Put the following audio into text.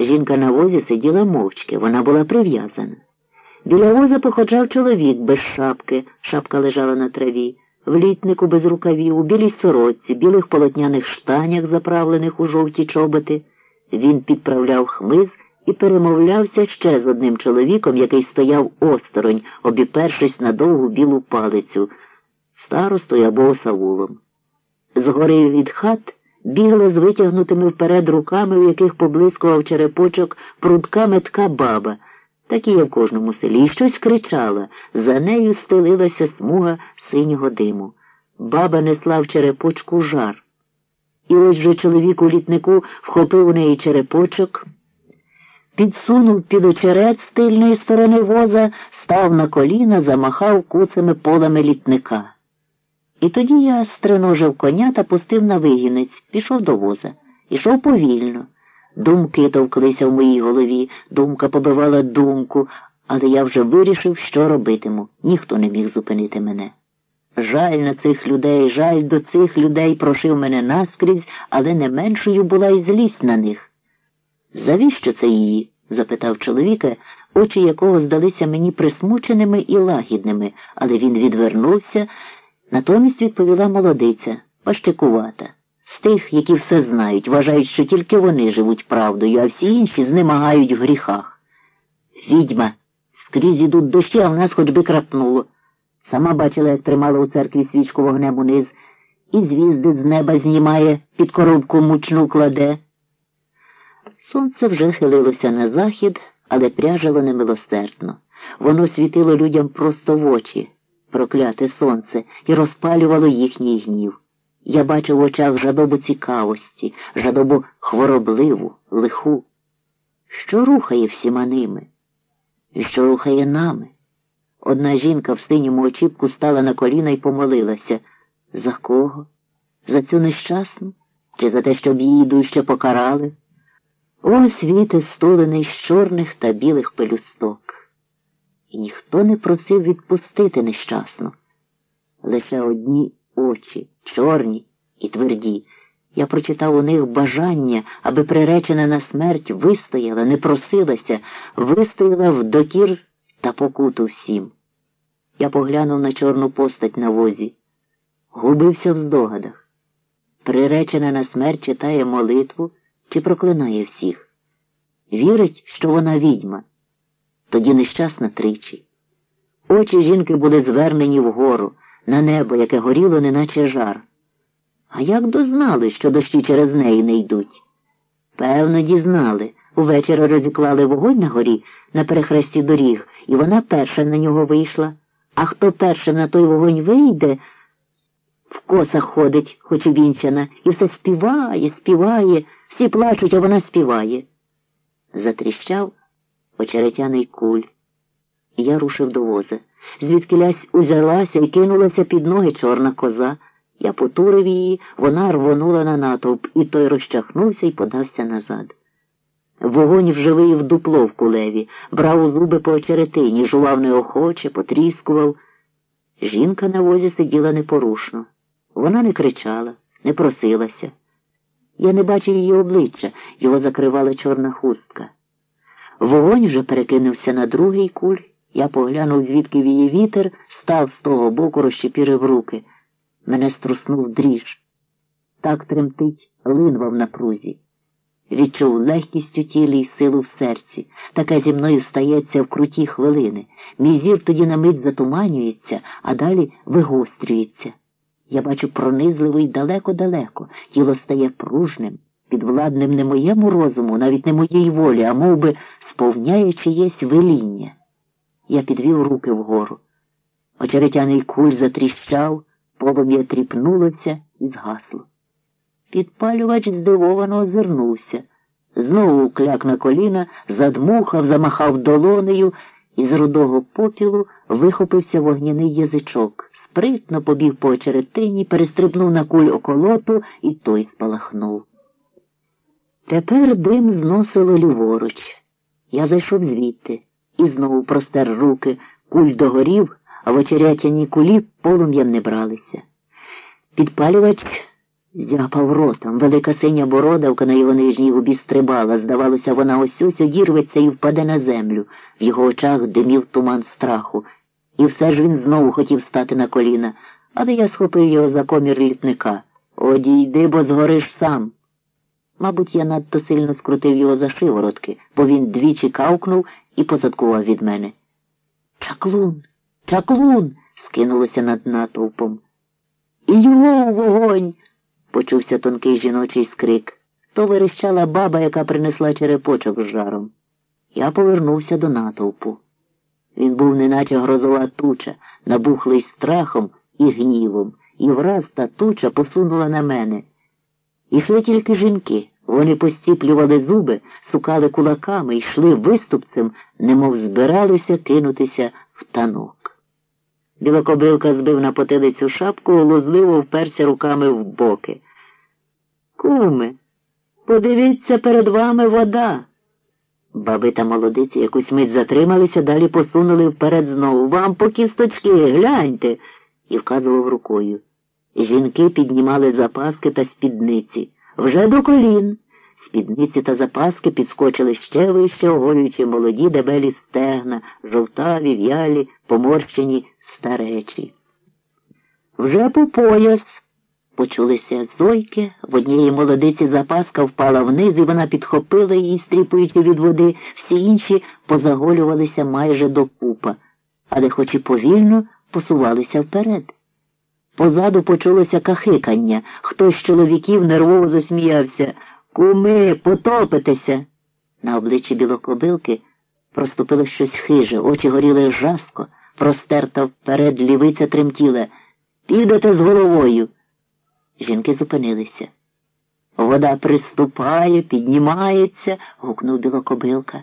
Жінка на возі сиділа мовчки, вона була прив'язана. Біля воза походжав чоловік без шапки, шапка лежала на траві, в літнику без рукавів, у білій сорочці, білих полотняних штанях, заправлених у жовті чоботи. Він підправляв хмиз і перемовлявся ще з одним чоловіком, який стояв осторонь, обіпершись на довгу білу палицю, старостою або осавулом. Згори від хат бігла з витягнутими вперед руками, у яких поблискував черепочок прудка метка баба. Так і в кожному селі, і щось кричала. За нею стелилася смуга синього диму. Баба несла в черепочку жар. І ось же чоловік у літнику вхопив у неї черепочок, підсунув під очерет з тильної сторони воза, став на коліна, замахав куцими полами літника. І тоді я стриножив коня та пустив на вигінець, пішов до воза. Ішов повільно. Думки товклися в моїй голові, думка побивала думку, але я вже вирішив, що робитиму. Ніхто не міг зупинити мене. Жаль на цих людей, жаль до цих людей прошив мене наскрізь, але не меншою була і злість на них. Завіщо це її? запитав чоловіка, очі якого здалися мені присмученими і лагідними, але він відвернувся. Натомість відповіла молодиця, пащикувата, з тих, які все знають, вважають, що тільки вони живуть правдою, а всі інші знемагають в гріхах. Відьма, скрізь ідуть дощі, а в нас хоч би крапнуло. Сама бачила, як тримала у церкві свічку вогнем униз, і звізди з неба знімає, під коробку мучну кладе. Сонце вже хилилося на захід, але пряжило немилосердно. Воно світило людям просто в очі прокляте сонце, і розпалювало їхній гнів. Я бачив в очах жадобу цікавості, жадобу хворобливу, лиху. Що рухає всіма ними? І що рухає нами? Одна жінка в синьому очіпку стала на коліна і помолилася. За кого? За цю нещасну? Чи за те, щоб її дужче покарали? О, світе стулений з чорних та білих пелюсток і ніхто не просив відпустити нещасно. Лише одні очі, чорні і тверді. Я прочитав у них бажання, аби приречена на смерть вистояла, не просилася, вистояла в докір та покуту всім. Я поглянув на чорну постать на возі, губився в здогадах. Приречена на смерть читає молитву чи проклинає всіх. Вірить, що вона відьма тоді нещасна тричі. Очі жінки були звернені вгору, на небо, яке горіло, неначе жар. А як дознали, що дощі через неї не йдуть? Певно, дізнали. Увечері розіклали вогонь на горі на перехресті доріг, і вона перша на нього вийшла. А хто першим на той вогонь вийде, в косах ходить, хоч і вінчана, і все співає, співає, всі плачуть, а вона співає. Затріщав очеретяний куль. Я рушив до воза. Звідкилясь узялася і кинулася під ноги чорна коза. Я потурив її, вона рвонула на натовп, і той розчахнувся і подався назад. Вогонь вже виїв дупло в кулеві, брав у зуби по очеретині, жував неохоче, потріскував. Жінка на возі сиділа непорушно. Вона не кричала, не просилася. Я не бачив її обличчя, його закривала чорна хустка. Вогонь вже перекинувся на другий куль. Я поглянув, звідки віє вітер, став з того боку, розщепірив руки. Мене струснув дріж. Так тремтить линва в напрузі. Відчув легкість у тілі й силу в серці. Таке зі мною стається в круті хвилини. Мій зір тоді на мить затуманюється, а далі вигострюється. Я бачу пронизливо й далеко-далеко, тіло стає пружним підвладним не моєму розуму, навіть не моїй волі, а мов би, сповняє чиєсь веління. Я підвів руки вгору. Очеретяний куль затріщав, полум'я тріпнулося і згасло. Підпалювач здивовано озирнувся. Знову кляк на коліна, задмухав, замахав долонею, і з рудого попілу вихопився вогняний язичок. Спритно побіг по очеретині, перестрибнув на куль околоту, і той спалахнув. Тепер дим зносило ліворуч. Я зайшов звідти і знову простер руки, куль догорів, а в очерятяні кулі полум'ям не бралися. Підпалювач Зяпав ротом. Велика синя бородавка на його нижній губі стрибала. Здавалося, вона ось ось одірветься і впаде на землю. В його очах димів туман страху. І все ж він знову хотів стати на коліна, але я схопив його за комір літника. Одійди, бо згориш сам. Мабуть, я надто сильно скрутив його за шиворотки, бо він двічі кавкнув і позадкував від мене. Чаклун, чаклун. скинулося над натовпом. І його вогонь. почувся тонкий жіночий скрик. То верещала баба, яка принесла черепочок з жаром. Я повернувся до натовпу. Він був неначе грозова туча, набухлий страхом і гнівом, і враз та туча посунула на мене. Ішли тільки жінки. Вони постіплювали зуби, сукали кулаками, йшли виступцем, немов збиралися кинутися в танок. Білокобилка збив на потилицю шапку, лозливо вперся руками в боки. Куме, подивіться перед вами вода. Баби та молодиці якусь мить затрималися, далі посунули вперед знову. Вам по кісточки, гляньте, і вказував рукою. Жінки піднімали запаски та спідниці. Вже до колін. Спідниці та запаски підскочили ще вище, оголюючи молоді дебелі стегна, жовтаві, в'ялі, поморщені старечі. Вже по пояс. Почулися зойки, в однієї молодиці запаска впала вниз, і вона підхопила її, стріпуючи від води, всі інші позаголювалися майже до пупа, але хоч і повільно посувалися вперед. Позаду почулося кахикання. Хтось з чоловіків нервово засміявся. Куми, потопитеся. На обличчі білокобилки проступило щось хиже, очі горіли жаско, простерта вперед лівиця тремтіла. Підете з головою. Жінки зупинилися. Вода приступає, піднімається, гукнув білокобилка.